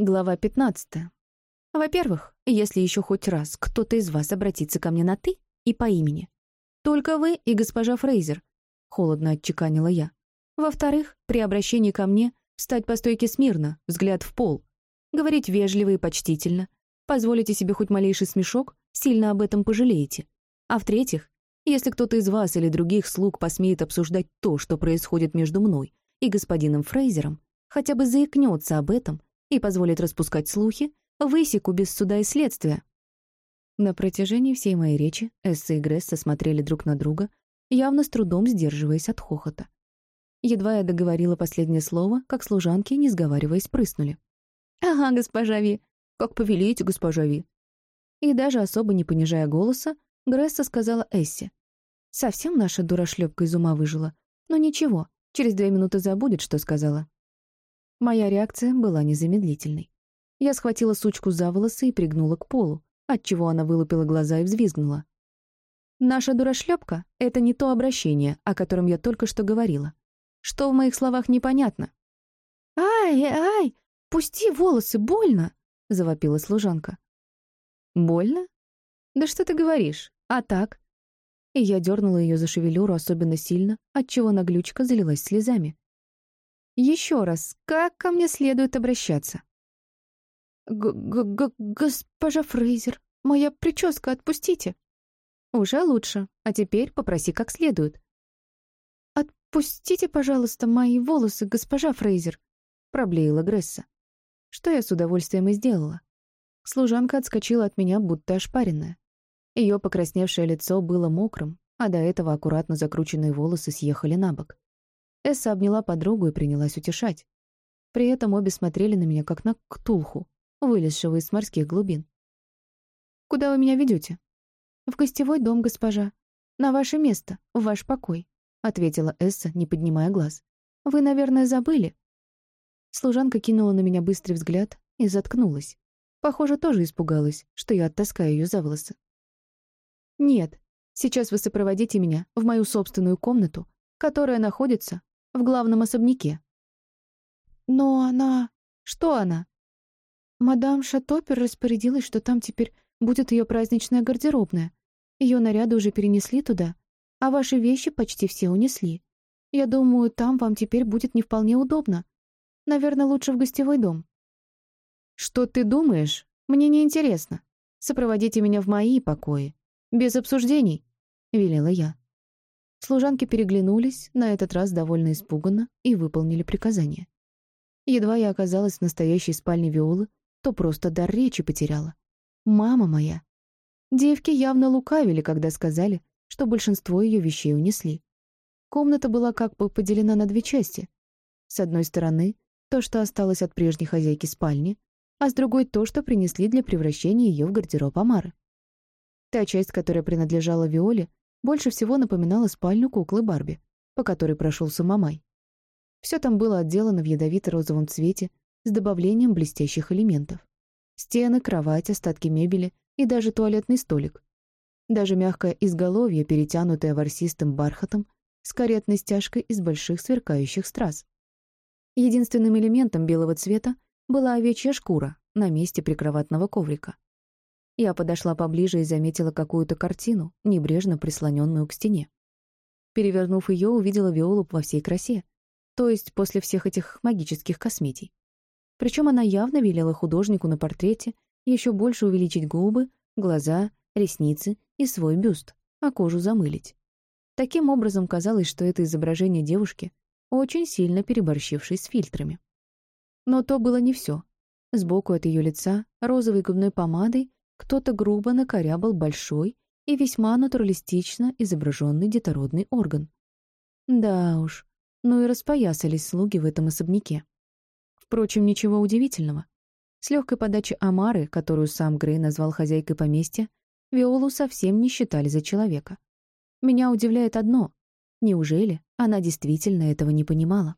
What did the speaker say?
Глава 15. Во-первых, если еще хоть раз кто-то из вас обратится ко мне на «ты» и по имени, только вы и госпожа Фрейзер, холодно отчеканила я. Во-вторых, при обращении ко мне встать по стойке смирно, взгляд в пол, говорить вежливо и почтительно, позволите себе хоть малейший смешок, сильно об этом пожалеете. А в-третьих, если кто-то из вас или других слуг посмеет обсуждать то, что происходит между мной и господином Фрейзером, хотя бы заикнется об этом, и позволит распускать слухи, высеку без суда и следствия. На протяжении всей моей речи Эсса и Гресса смотрели друг на друга, явно с трудом сдерживаясь от хохота. Едва я договорила последнее слово, как служанки, не сговариваясь, прыснули. «Ага, госпожа Ви, как повелите, госпожа Ви». И даже особо не понижая голоса, Гресса сказала Эссе. «Совсем наша дурашлепка из ума выжила. Но ничего, через две минуты забудет, что сказала». Моя реакция была незамедлительной. Я схватила сучку за волосы и пригнула к полу, отчего она вылупила глаза и взвизгнула. «Наша дурашлепка — это не то обращение, о котором я только что говорила. Что в моих словах непонятно?» «Ай, ай, пусти волосы, больно!» — завопила служанка. «Больно? Да что ты говоришь? А так?» И я дернула ее за шевелюру особенно сильно, отчего наглючка залилась слезами. Еще раз, как ко мне следует обращаться? Г -г -г «Госпожа Фрейзер, моя прическа отпустите». «Уже лучше, а теперь попроси как следует». «Отпустите, пожалуйста, мои волосы, госпожа Фрейзер», — проблеяла Гресса. Что я с удовольствием и сделала. Служанка отскочила от меня, будто ошпаренная. Ее покрасневшее лицо было мокрым, а до этого аккуратно закрученные волосы съехали на бок. Эсса обняла подругу и принялась утешать. При этом обе смотрели на меня, как на ктулху, вылезшего из морских глубин. «Куда вы меня ведете? «В гостевой дом, госпожа. На ваше место, в ваш покой», — ответила Эсса, не поднимая глаз. «Вы, наверное, забыли?» Служанка кинула на меня быстрый взгляд и заткнулась. Похоже, тоже испугалась, что я оттаскаю ее за волосы. «Нет, сейчас вы сопроводите меня в мою собственную комнату, которая находится в главном особняке. Но она... Что она? Мадам Шатопер распорядилась, что там теперь будет ее праздничная гардеробная. Ее наряды уже перенесли туда, а ваши вещи почти все унесли. Я думаю, там вам теперь будет не вполне удобно. Наверное, лучше в гостевой дом. Что ты думаешь? Мне не интересно. Сопроводите меня в мои покои. Без обсуждений, — велела я. Служанки переглянулись, на этот раз довольно испуганно, и выполнили приказание. Едва я оказалась в настоящей спальне Виолы, то просто дар речи потеряла. «Мама моя!» Девки явно лукавили, когда сказали, что большинство ее вещей унесли. Комната была как бы поделена на две части. С одной стороны, то, что осталось от прежней хозяйки спальни, а с другой — то, что принесли для превращения ее в гардероб Амары. Та часть, которая принадлежала Виоле, больше всего напоминала спальню куклы Барби, по которой прошелся Мамай. Все там было отделано в ядовито-розовом цвете с добавлением блестящих элементов. Стены, кровать, остатки мебели и даже туалетный столик. Даже мягкое изголовье, перетянутое ворсистым бархатом, с каретной стяжкой из больших сверкающих страз. Единственным элементом белого цвета была овечья шкура на месте прикроватного коврика. Я подошла поближе и заметила какую-то картину, небрежно прислоненную к стене. Перевернув ее, увидела Виолу во всей красе, то есть после всех этих магических косметий. Причем она явно велела художнику на портрете еще больше увеличить губы, глаза, ресницы и свой бюст, а кожу замылить. Таким образом, казалось, что это изображение девушки, очень сильно переборщившей с фильтрами. Но то было не все. Сбоку от ее лица розовой губной помадой кто-то грубо накорябал большой и весьма натуралистично изображенный детородный орган. Да уж, ну и распоясались слуги в этом особняке. Впрочем, ничего удивительного. С легкой подачи Амары, которую сам Грей назвал хозяйкой поместья, Виолу совсем не считали за человека. Меня удивляет одно. Неужели она действительно этого не понимала?